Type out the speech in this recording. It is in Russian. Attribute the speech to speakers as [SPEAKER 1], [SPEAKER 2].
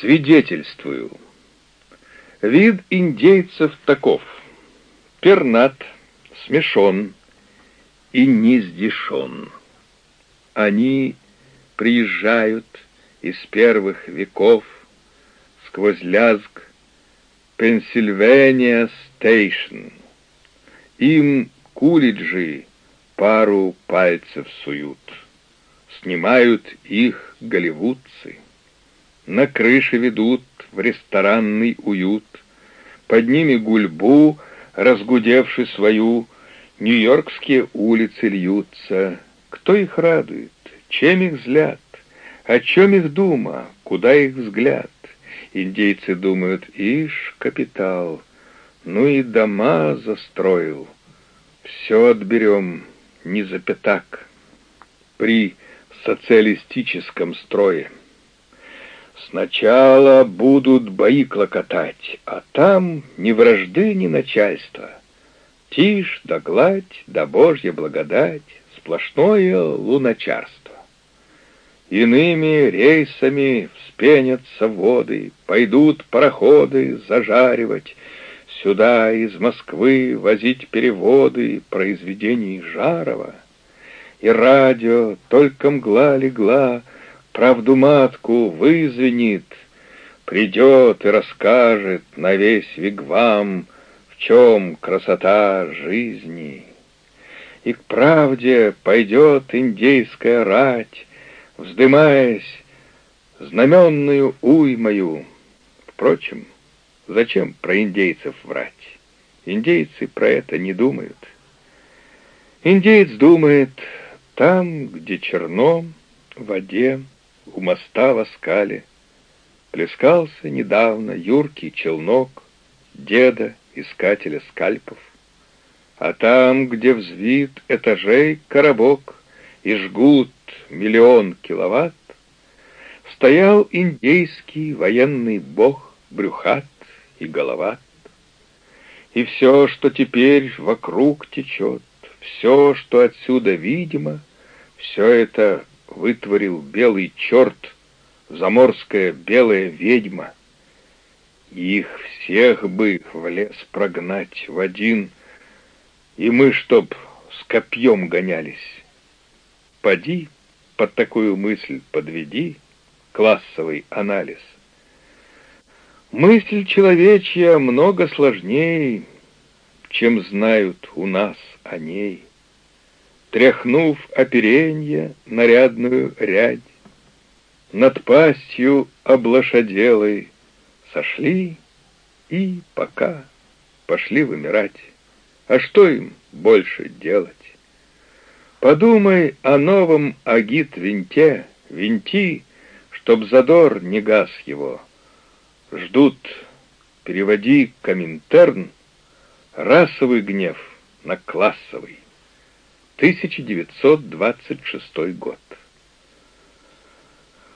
[SPEAKER 1] Свидетельствую. Вид индейцев таков. Пернат, смешон и низдешен. Они приезжают из первых веков сквозь лязг Пенсильвания Стейшн. Им кулиджи пару пальцев суют, снимают их голливудцы. На крыше ведут в ресторанный уют, под ними гульбу, разгудевши свою, Нью-Йоркские улицы льются. Кто их радует? Чем их взгляд? О чем их дума? Куда их взгляд? Индейцы думают, ишь, капитал, ну и дома застроил. Все отберем, не за пятак. При социалистическом строе. Сначала будут бои клокотать, а там ни вражды, ни начальства. Тишь да гладь, да божья благодать, сплошное луночарство. Иными рейсами вспенятся воды, пойдут пароходы зажаривать, сюда из Москвы возить переводы произведений Жарова. И радио, только мгла легла, правду матку вызвенит, Придет и расскажет на весь вигвам, В чем красота жизни. И к правде пойдет индейская рать, Вздымаясь знаменную уймою. Впрочем, зачем про индейцев врать? Индейцы про это не думают. Индеец думает, там, где черно, в воде, у моста в скале. Плескался недавно юркий челнок деда, искателя скальпов. А там, где взвит этажей коробок и жгут миллион киловатт, стоял индейский военный бог брюхат и головат. И все, что теперь вокруг течет, все, что отсюда видимо, все это вытворил белый черт, заморская белая ведьма. Их всех бы в лес прогнать в один, и мы, чтоб с копьем гонялись. Поди, под такую мысль подведи классовый анализ. Мысль человечья много сложнее, чем знают у нас о ней тряхнув оперенье нарядную рядь, над пастью облошаделой сошли и пока пошли вымирать. А что им больше делать? Подумай о новом агит-винте, винти, чтоб задор не гас его. Ждут, переводи Коминтерн, расовый гнев на классовый. 1926 год.